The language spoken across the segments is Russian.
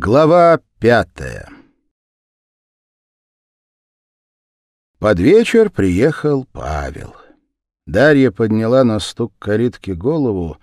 Глава пятая Под вечер приехал Павел. Дарья подняла на стук калитки голову,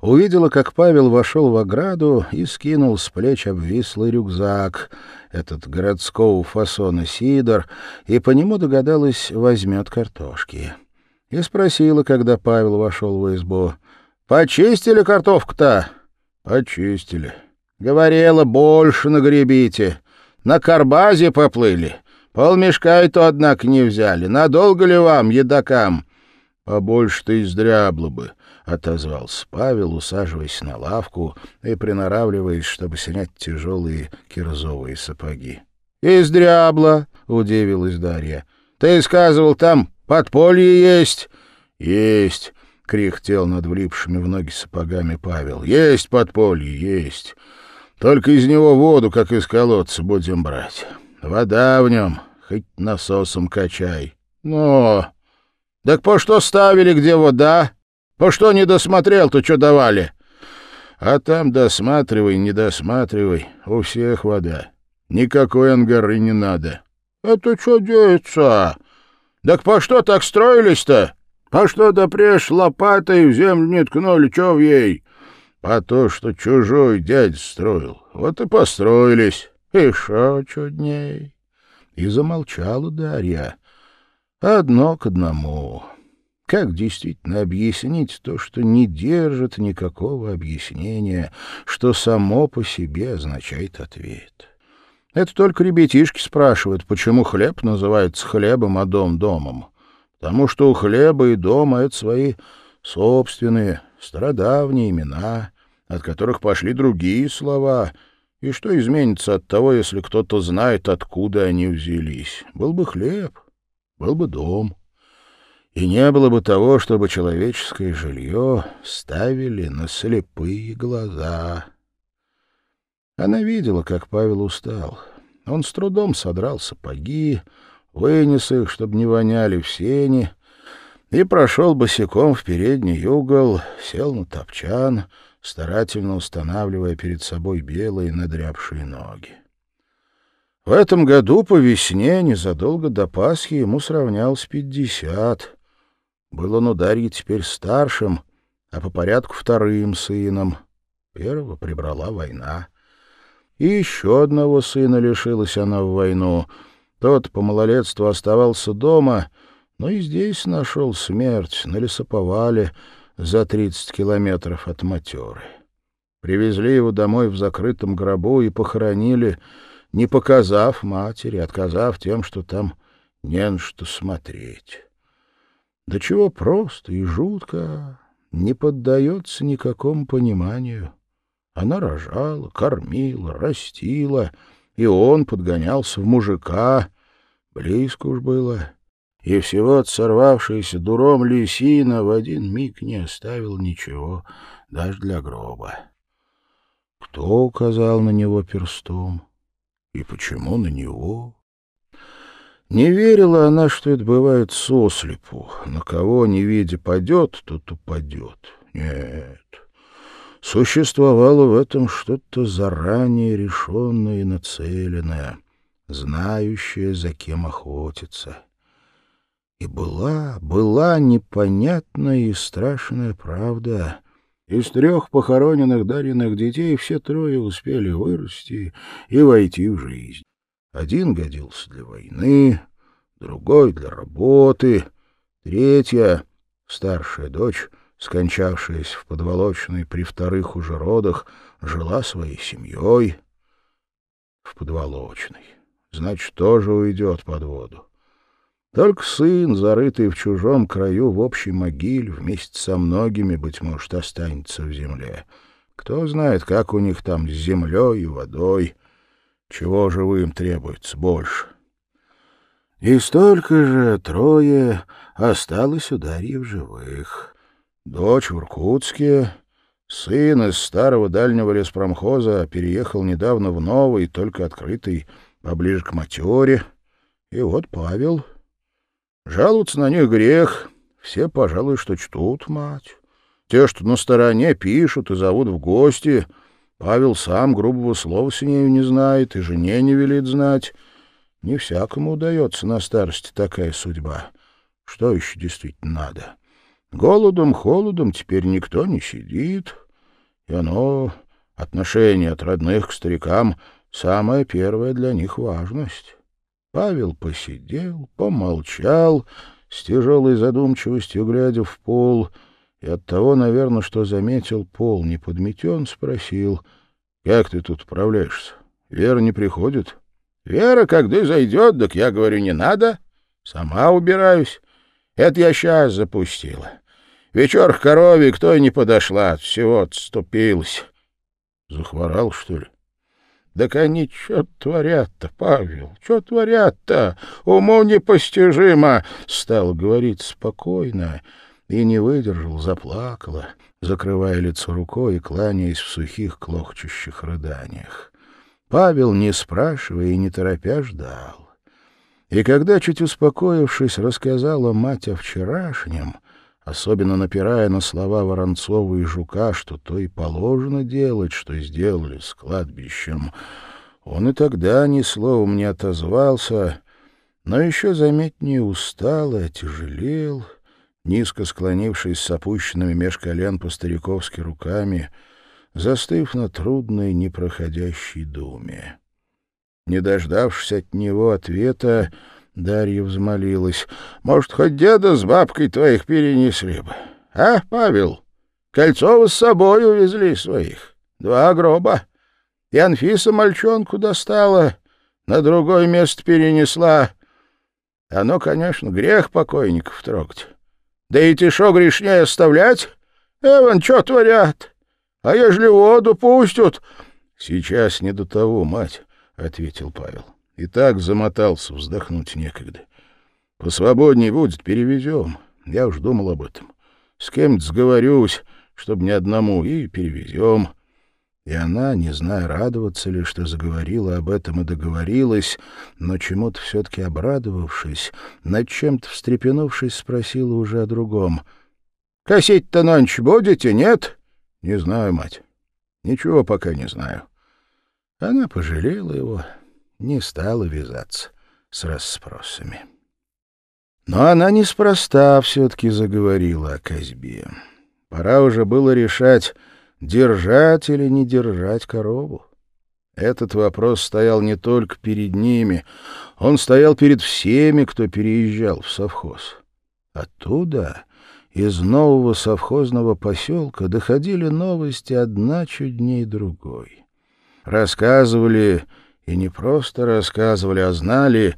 увидела, как Павел вошел в ограду и скинул с плеч обвислый рюкзак, этот городского фасона сидор, и по нему догадалась, возьмет картошки. И спросила, когда Павел вошел в избу, «Почистили картошку-то?» «Почистили». Говорила, больше нагребите. На карбазе поплыли. Полмешка и то, однако, не взяли. Надолго ли вам, едокам? Побольше-то издрябло бы, — отозвался Павел, усаживаясь на лавку и приноравливаясь, чтобы снять тяжелые кирзовые сапоги. — Издрябло, — удивилась Дарья. — Ты сказывал, там подполье есть? — Есть, — кряхтел над влипшими в ноги сапогами Павел. — Есть подполье, есть. Только из него воду, как из колодца, будем брать. Вода в нем, хоть насосом качай. Но... Так по что ставили, где вода? По что не досмотрел-то, что давали? А там досматривай, не досматривай, у всех вода. Никакой ангары не надо. Это что деется? Так по что так строились-то? По что допрежь лопатой в землю не ткнули, что в ей? А то, что чужой дядь строил, вот и построились. Шо чудней. И замолчала Дарья. Одно к одному. Как действительно объяснить то, что не держит никакого объяснения, что само по себе означает ответ? Это только ребятишки спрашивают, почему хлеб называется хлебом, а дом — домом. Потому что у хлеба и дома — это свои собственные, стародавние имена, от которых пошли другие слова. И что изменится от того, если кто-то знает, откуда они взялись? Был бы хлеб, был бы дом. И не было бы того, чтобы человеческое жилье ставили на слепые глаза. Она видела, как Павел устал. Он с трудом содрал сапоги, вынес их, чтобы не воняли в сене, и прошел босиком в передний угол, сел на топчан, старательно устанавливая перед собой белые надрябшие ноги. В этом году по весне, незадолго до Пасхи, ему сравнялось пятьдесят. Был он у Дарьи теперь старшим, а по порядку вторым сыном. Первого прибрала война. И еще одного сына лишилась она в войну. Тот по малолетству оставался дома — но и здесь нашел смерть на лесоповале за тридцать километров от Матеры. Привезли его домой в закрытом гробу и похоронили, не показав матери, отказав тем, что там не на что смотреть. Да чего просто и жутко, не поддается никакому пониманию. Она рожала, кормила, растила, и он подгонялся в мужика. Близко уж было и всего сорвавшаяся дуром лисина в один миг не оставил ничего, даже для гроба. Кто указал на него перстом? И почему на него? Не верила она, что это бывает сослепу. На кого, не видя, падет, тот упадет. Нет. Существовало в этом что-то заранее решенное и нацеленное, знающее, за кем охотиться. И была, была непонятная и страшная правда. Из трех похороненных Дариных детей все трое успели вырасти и войти в жизнь. Один годился для войны, другой — для работы, третья, старшая дочь, скончавшаяся в подволочной при вторых уже родах, жила своей семьей в подволочной. Значит, тоже уйдет под воду. Только сын, зарытый в чужом краю в общей могиле, вместе со многими, быть может, останется в земле. Кто знает, как у них там с землей и водой. Чего же им требуется больше? И столько же трое осталось у Дарьи в живых. Дочь в Иркутске, сын из старого дальнего леспромхоза переехал недавно в новый, только открытый, поближе к матере. И вот Павел Жаловаться на них грех. Все, пожалуй, что чтут мать. Те, что на стороне, пишут и зовут в гости. Павел сам грубого слова с нею не знает и жене не велит знать. Не всякому удается на старости такая судьба. Что еще действительно надо? Голодом, холодом теперь никто не сидит, и оно, отношение от родных к старикам, самая первая для них важность. Павел посидел, помолчал, с тяжелой задумчивостью глядя в пол, и от того, наверное, что заметил пол не подметен, спросил, «Как ты тут управляешься? Вера не приходит?» «Вера, когда зайдет, так я говорю, не надо. Сама убираюсь. Это я сейчас запустила. Вечер к корове, кто и не подошла, всего отступилась». «Захворал, что ли?» Так они что творят-то, Павел, что творят-то? Уму непостижимо, — стал говорить спокойно и не выдержал, заплакала, закрывая лицо рукой и кланяясь в сухих клохчущих рыданиях. Павел, не спрашивая и не торопя, ждал. И когда, чуть успокоившись, рассказала мать о вчерашнем, — особенно напирая на слова Воронцова и Жука, что то и положено делать, что сделали с кладбищем. Он и тогда ни словом не отозвался, но еще заметнее устал и отяжелел, низко склонившись с опущенными меж колен по-стариковски руками, застыв на трудной непроходящей думе. Не дождавшись от него ответа, Дарья взмолилась. «Может, хоть деда с бабкой твоих перенесли бы? А, Павел, кольцо с собой увезли своих. Два гроба. И Анфиса мальчонку достала, на другое место перенесла. Оно, конечно, грех покойников трогать. Да и тишо грешнее оставлять. Эван, что творят? А ежели воду пустят...» «Сейчас не до того, мать», — ответил Павел. И так замотался, вздохнуть некогда. Посвободней будет, перевезем. Я уж думал об этом. С кем-то сговорюсь, чтобы не одному, и перевезем. И она, не зная, радоваться ли, что заговорила об этом и договорилась, но чему-то все-таки обрадовавшись, над чем-то встрепенувшись, спросила уже о другом. — Косить-то ночь будете, нет? — Не знаю, мать. Ничего пока не знаю. Она пожалела его, не стала вязаться с расспросами. Но она неспроста все-таки заговорила о Казьбе. Пора уже было решать, держать или не держать корову. Этот вопрос стоял не только перед ними, он стоял перед всеми, кто переезжал в совхоз. Оттуда, из нового совхозного поселка, доходили новости одна чудней другой. Рассказывали и не просто рассказывали, а знали,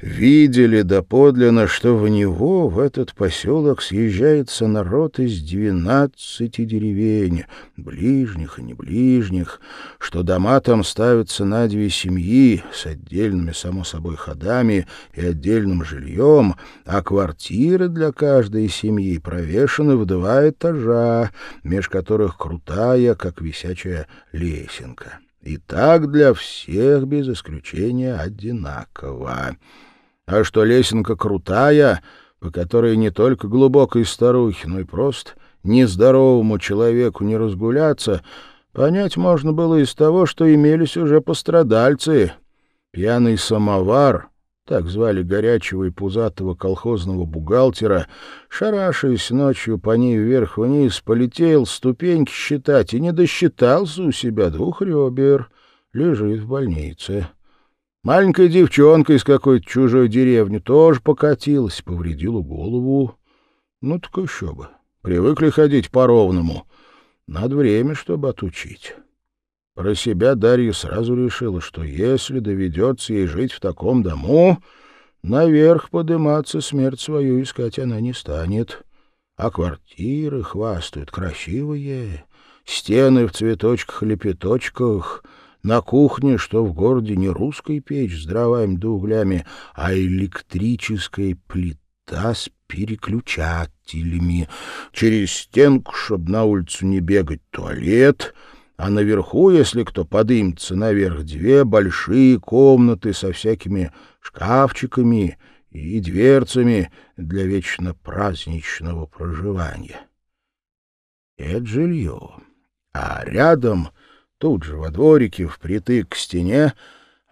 видели доподлинно, что в него, в этот поселок, съезжается народ из двенадцати деревень, ближних и не ближних, что дома там ставятся на две семьи с отдельными, само собой, ходами и отдельным жильем, а квартиры для каждой семьи провешаны в два этажа, меж которых крутая, как висячая лесенка. И так для всех без исключения одинаково. А что лесенка крутая, по которой не только глубокой старухе, но и просто нездоровому человеку не разгуляться, понять можно было из того, что имелись уже пострадальцы. Пьяный самовар так звали горячего и пузатого колхозного бухгалтера, шарашаясь ночью по ней вверх-вниз, полетел ступеньки считать и не досчитался у себя двух ребер, лежит в больнице. Маленькая девчонка из какой-то чужой деревни тоже покатилась, повредила голову. Ну так еще бы, привыкли ходить по-ровному. Надо время, чтобы отучить. Про себя Дарья сразу решила, что если доведется ей жить в таком дому, наверх подыматься смерть свою искать она не станет. А квартиры хвастают красивые, стены в цветочках-лепеточках, на кухне, что в городе не русская печь с дровами да углями, а электрическая плита с переключателями. Через стенку, чтобы на улицу не бегать, туалет — а наверху, если кто подымется наверх, две большие комнаты со всякими шкафчиками и дверцами для вечно праздничного проживания. Это жилье. А рядом Тут же во дворике, впритык к стене,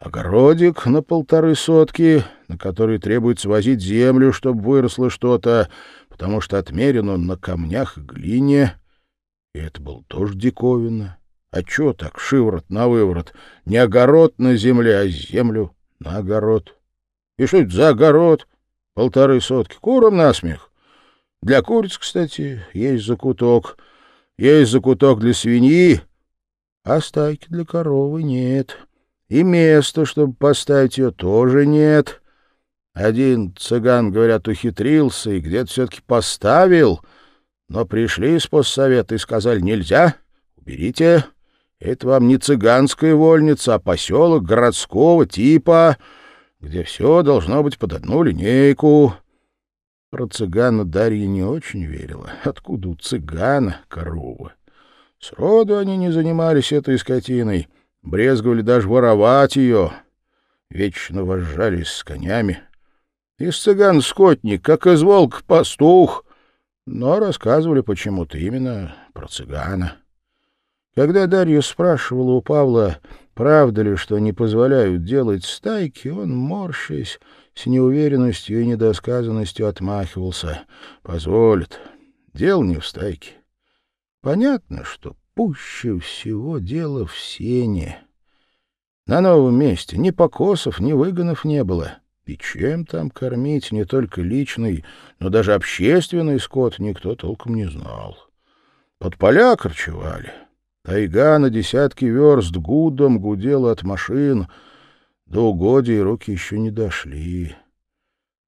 огородик на полторы сотки, на который требуется возить землю, чтобы выросло что-то, потому что отмерен он на камнях и глине. И это было тоже диковинно. А чё так, шиворот на выворот? Не огород на земле, а землю на огород. И что это за огород? Полторы сотки. Куром насмех. Для куриц, кстати, есть закуток. Есть закуток для свиньи, а стайки для коровы нет. И места, чтобы поставить ее, тоже нет. Один цыган, говорят, ухитрился и где-то все-таки поставил, но пришли из постсовета и сказали «нельзя, уберите». Это вам не цыганская вольница, а поселок городского типа, где все должно быть под одну линейку. Про цыгана Дарья не очень верила. Откуда у цыгана корова? Сроду они не занимались этой скотиной, брезговали даже воровать ее. Вечно возжались с конями. Из цыган скотник, как из волк пастух. Но рассказывали почему-то именно про цыгана. Когда Дарья спрашивала у Павла, правда ли, что не позволяют делать стайки, он, морщась, с неуверенностью и недосказанностью отмахивался. Позволит. Дело не в стайке. Понятно, что пуще всего дело в сене. На новом месте ни покосов, ни выгонов не было. И чем там кормить не только личный, но даже общественный скот никто толком не знал. Под поля корчевали — Тайга на десятки верст гудом гудела от машин. До угодий руки еще не дошли.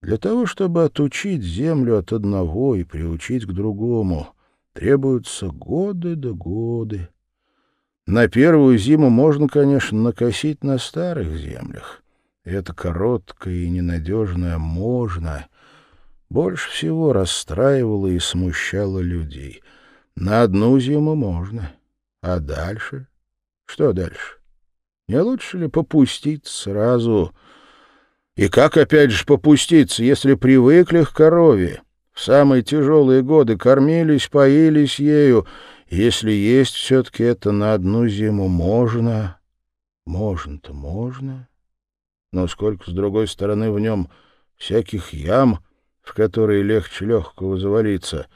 Для того, чтобы отучить землю от одного и приучить к другому, требуются годы да годы. На первую зиму можно, конечно, накосить на старых землях. Это короткое и ненадежное «можно» больше всего расстраивало и смущало людей. На одну зиму можно — а дальше? Что дальше? Не лучше ли попустить сразу? И как опять же попуститься, если привыкли к корове? В самые тяжелые годы кормились, поились ею. Если есть все-таки это на одну зиму можно, можно-то можно. Но сколько, с другой стороны, в нем всяких ям, в которые легче легкого завалиться,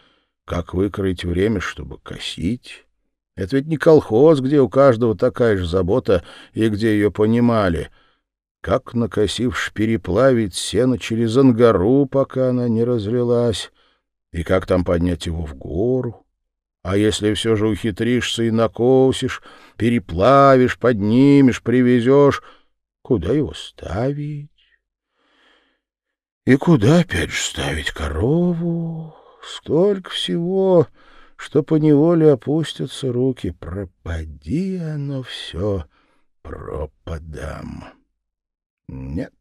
как выкроить время, чтобы косить? Это ведь не колхоз, где у каждого такая же забота и где ее понимали. Как, накосивши, переплавить сено через ангару, пока она не разлилась, и как там поднять его в гору? А если все же ухитришься и накосишь, переплавишь, поднимешь, привезешь, куда его ставить? И куда опять же ставить корову? Столько всего что поневоле опустятся руки. Пропади оно все пропадам. Нет.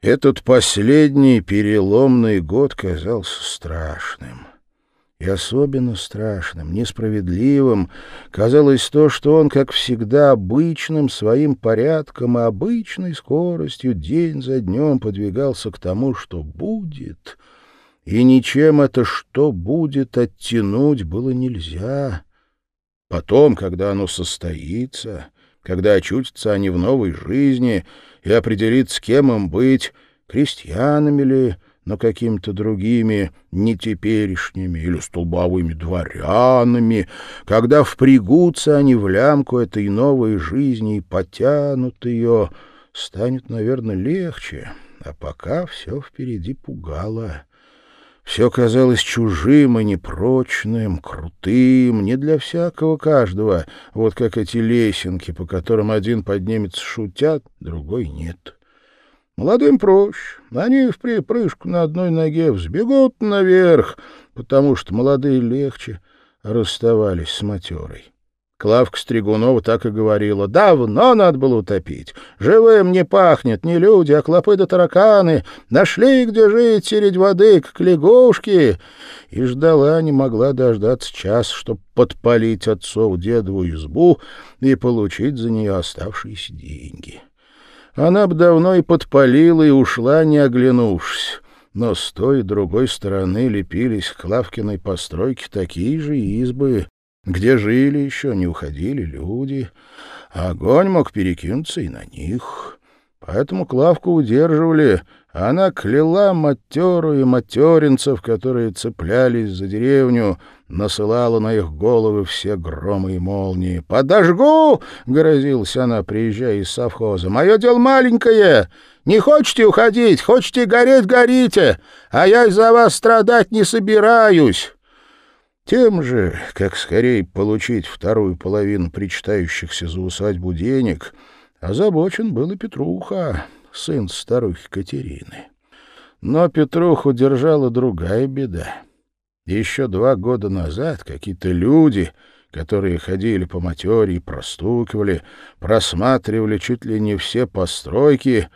Этот последний переломный год казался страшным. И особенно страшным, несправедливым казалось то, что он, как всегда, обычным своим порядком и обычной скоростью день за днем подвигался к тому, что будет — и ничем это что будет оттянуть было нельзя. Потом, когда оно состоится, когда очутятся они в новой жизни и определит, с кем им быть, крестьянами ли, но какими-то другими, не теперешними или столбовыми дворянами, когда впрягутся они в лямку этой новой жизни и потянут ее, станет, наверное, легче, а пока все впереди пугало. Все казалось чужим и непрочным, крутым, не для всякого каждого, вот как эти лесенки, по которым один поднимется шутят, другой нет. Молодым проще. Они в припрыжку на одной ноге взбегут наверх, потому что молодые легче расставались с матерой. Клавка Стригунова так и говорила. «Давно надо было утопить. Живым не пахнет, не люди, а клопы да тараканы. Нашли, где жить, середь воды, как лягушки». И ждала, не могла дождаться час, чтобы подпалить отцов дедову избу и получить за нее оставшиеся деньги. Она бы давно и подпалила, и ушла, не оглянувшись. Но с той и другой стороны лепились к Клавкиной постройке такие же избы, Где жили еще, не уходили люди, а огонь мог перекинуться и на них. Поэтому Клавку удерживали, она кляла матеру и материнцев, которые цеплялись за деревню, насылала на их головы все громы и молнии. «Подожгу!» — грозилась она, приезжая из совхоза. «Мое дело маленькое! Не хочете уходить, хочете гореть — горите, а я из-за вас страдать не собираюсь!» Тем же, как скорее получить вторую половину причитающихся за усадьбу денег, озабочен был и Петруха, сын старухи Катерины. Но Петруху держала другая беда. Еще два года назад какие-то люди, которые ходили по матере и простукивали, просматривали чуть ли не все постройки,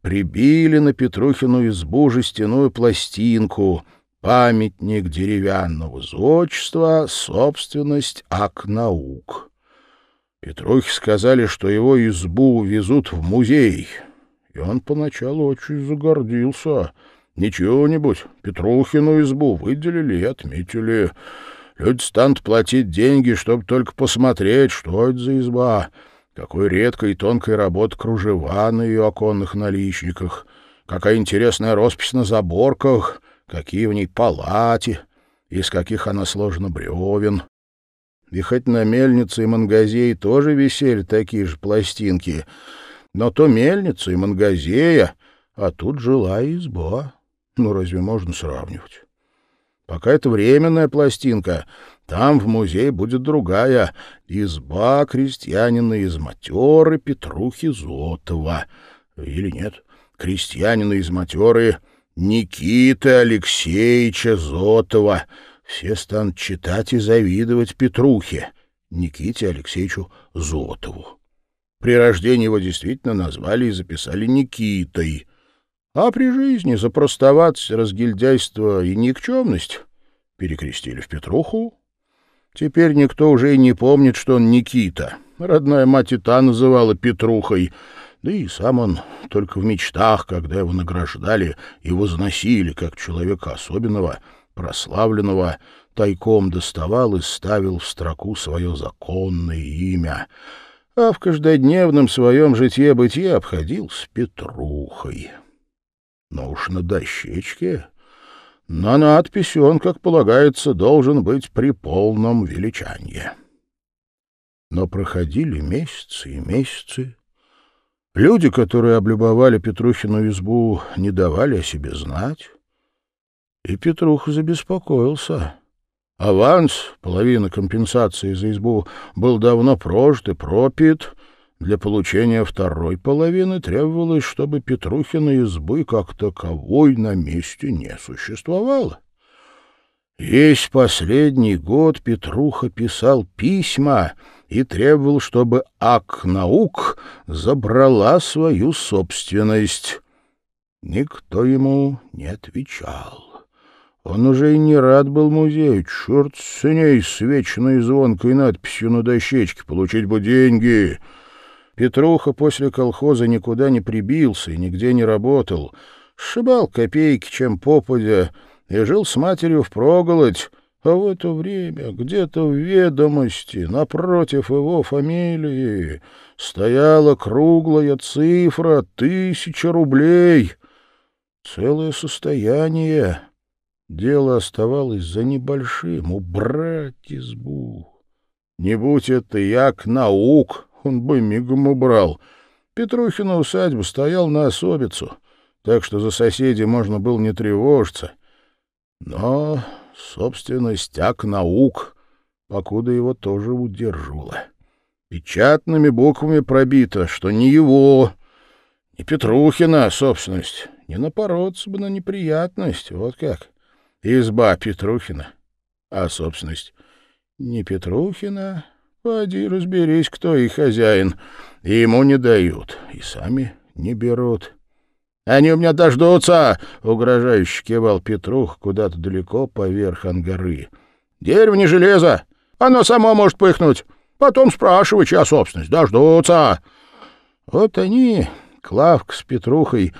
прибили на Петрухину избу жестяную пластинку — Памятник деревянного зодчества, собственность Акнаук. Петрухе сказали, что его избу везут в музей, и он поначалу очень загордился. Ничего-нибудь, Петрухину избу выделили и отметили. Люди станут платить деньги, чтобы только посмотреть, что это за изба, какой редкой и тонкой работы кружева на ее оконных наличниках, какая интересная роспись на заборках — какие в ней палати, из каких она сложена бревен. И хоть на мельнице и мангазее тоже висели такие же пластинки, но то мельница и мангазея, а тут жила изба. Ну, разве можно сравнивать? Пока это временная пластинка, там в музее будет другая. Изба крестьянина из матеры Петрухи Зотова. Или нет, крестьянина из матеры Никиты Алексеевича Зотова. Все станут читать и завидовать Петрухе, Никите Алексеевичу Зотову. При рождении его действительно назвали и записали Никитой. А при жизни за простоватость, разгильдяйство и никчемность перекрестили в Петруху. Теперь никто уже и не помнит, что он Никита. Родная мать и та называла Петрухой — да и сам он только в мечтах, когда его награждали и возносили как человека особенного, прославленного, тайком доставал и ставил в строку свое законное имя, а в каждодневном своем житье-бытие обходился Петрухой. Но уж на дощечке, на надписи он, как полагается, должен быть при полном величании. Но проходили месяцы и месяцы, Люди, которые облюбовали Петрухину избу, не давали о себе знать. И Петрух забеспокоился. Аванс, половина компенсации за избу, был давно прожит и пропит. Для получения второй половины требовалось, чтобы Петрухина избы как таковой на месте не существовало. Весь последний год Петруха писал письма — и требовал, чтобы Ак-наук забрала свою собственность. Никто ему не отвечал. Он уже и не рад был музею. Черт с ней, с вечной звонкой надписью на дощечке. Получить бы деньги. Петруха после колхоза никуда не прибился и нигде не работал. Сшибал копейки, чем попадя, и жил с матерью впроголодь, а в это время где-то в ведомости, напротив его фамилии, стояла круглая цифра — тысяча рублей. Целое состояние. Дело оставалось за небольшим — убрать избу. Не будь это як наук, он бы мигом убрал. Петрухина усадьба стоял на особицу, так что за соседей можно было не тревожиться. Но собственность ак наук, покуда его тоже удерживала. Печатными буквами пробито, что не его, не Петрухина собственность, не напороться бы на неприятность, вот как. Изба Петрухина, а собственность не Петрухина, поди разберись, кто и хозяин, и ему не дают, и сами не берут. Они у меня дождутся!» — угрожающе кивал Петрух куда-то далеко поверх ангары. «Дерево не железо! Оно само может пыхнуть! Потом спрашивай, чья собственность. Дождутся!» Вот они, Клавка с Петрухой,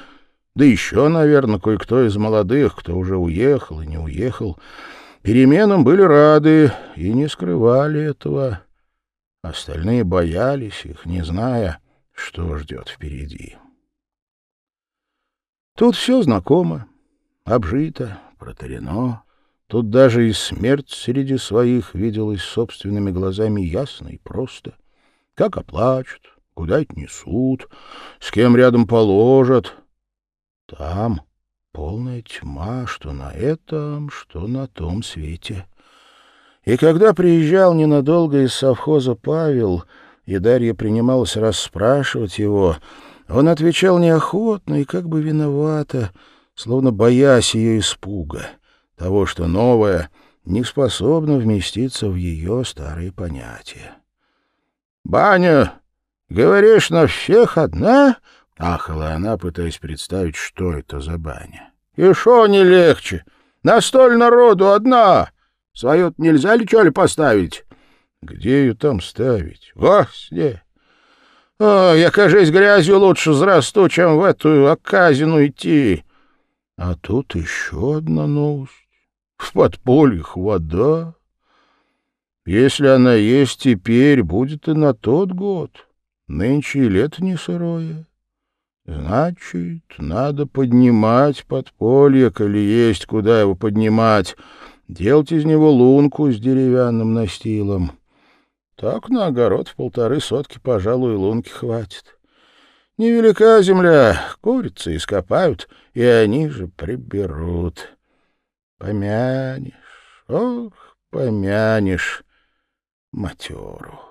да еще, наверное, кое-кто из молодых, кто уже уехал и не уехал, Переменам были рады и не скрывали этого. Остальные боялись их, не зная, что ждет впереди. Тут все знакомо, обжито, протарено. Тут даже и смерть среди своих виделась собственными глазами ясно и просто. Как оплачут, куда отнесут, с кем рядом положат. Там полная тьма, что на этом, что на том свете. И когда приезжал ненадолго из совхоза Павел, и Дарья принималась расспрашивать его, он отвечал неохотно и как бы виновато, словно боясь ее испуга, того, что новое не способно вместиться в ее старые понятия. «Баня, говоришь, на всех одна?» — ахала она, пытаясь представить, что это за баня. «И шо не легче? На столь народу одна! Свою нельзя ли что ли поставить?» «Где ее там ставить?» «Во сне!» О, я, кажись, грязью лучше взрасту, чем в эту оказину идти. А тут еще одна новость. В подпольях вода. Если она есть теперь, будет и на тот год. Нынче и лето не сырое. Значит, надо поднимать подполье, коли есть куда его поднимать, делать из него лунку с деревянным настилом. Так на огород в полторы сотки, пожалуй, лунки хватит. Невелика земля, курицы ископают, и они же приберут. Помянешь, ох, помянешь матеру.